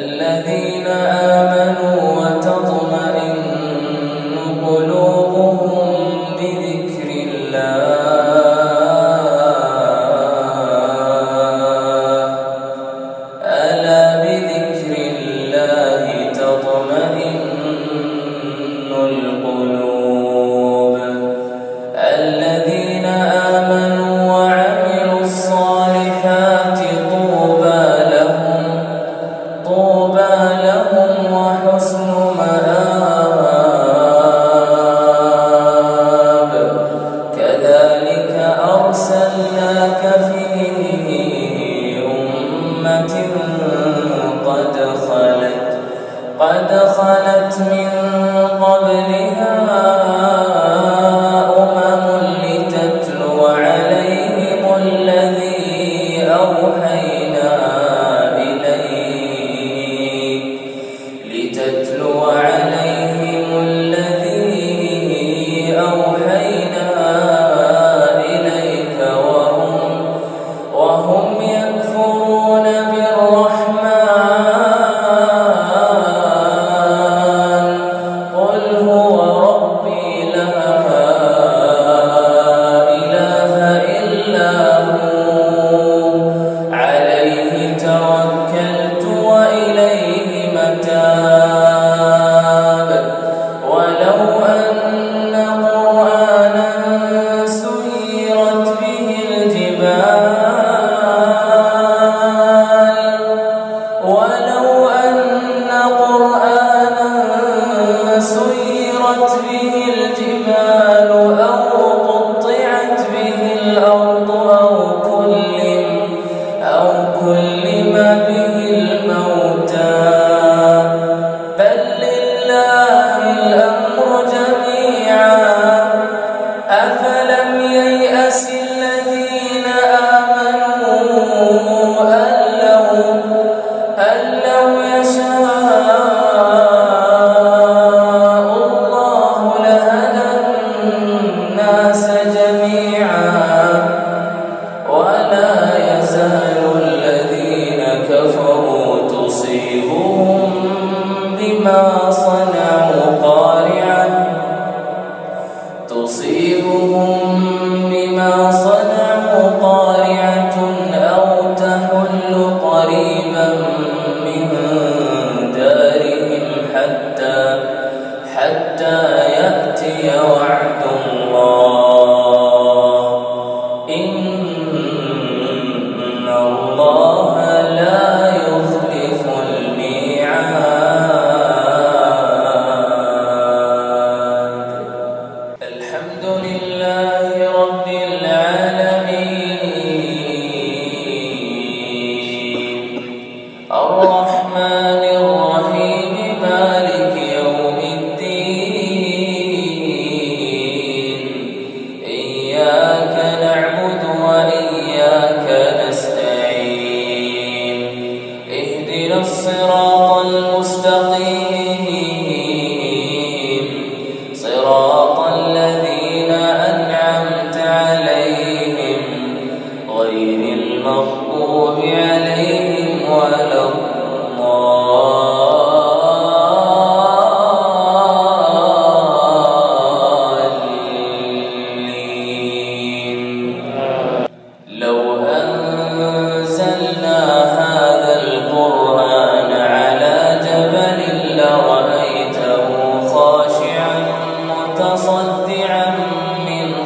الذين آمنوا لله الأمر.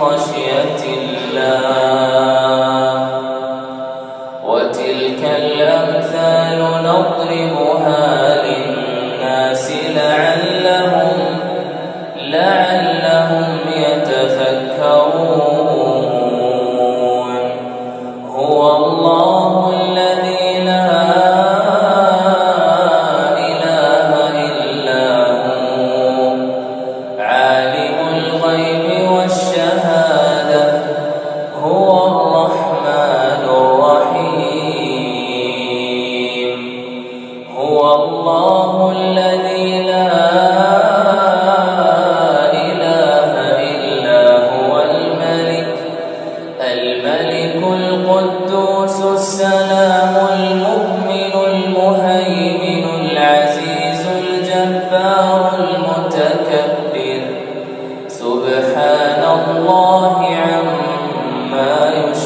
خشية الله. Dios.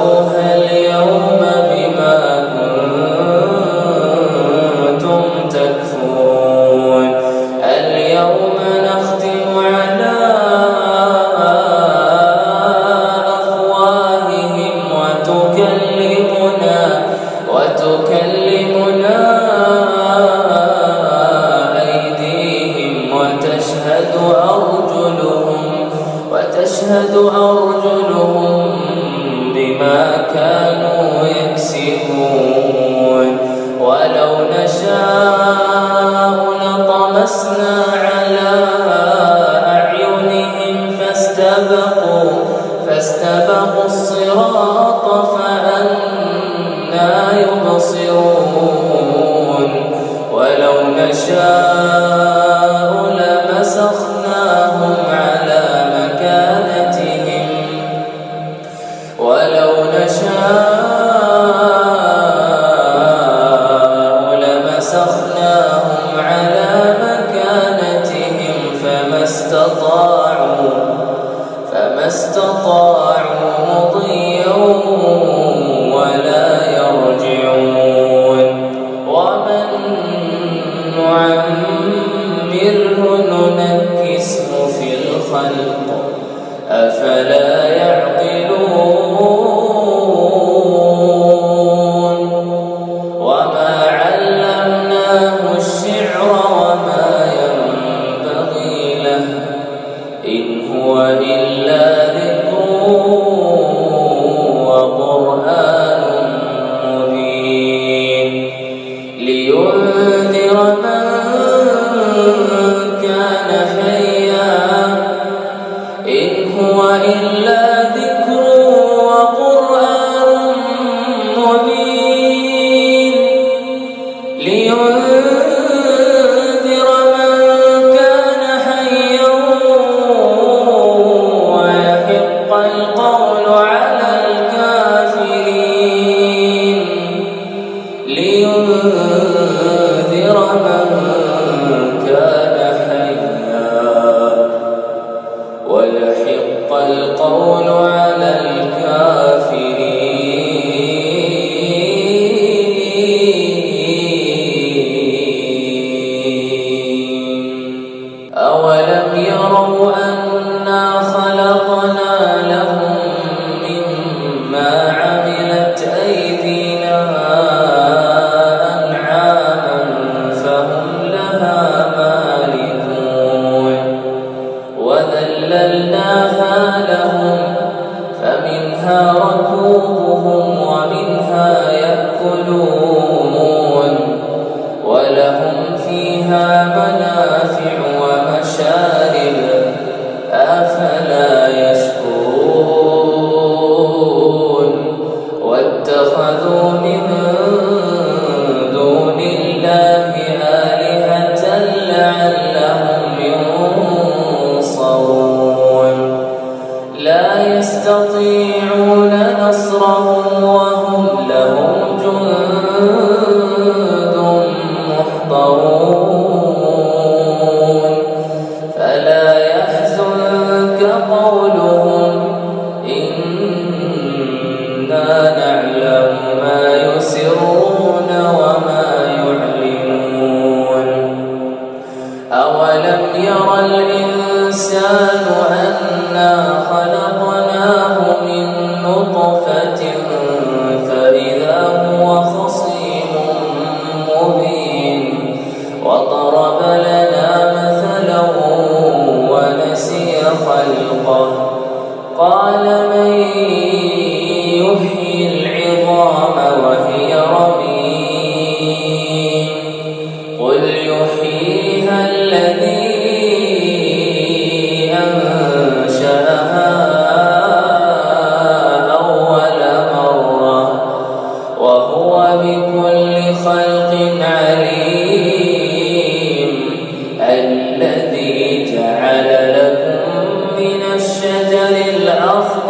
Oh. يكسبون وما لينذر فيها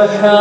فسبحان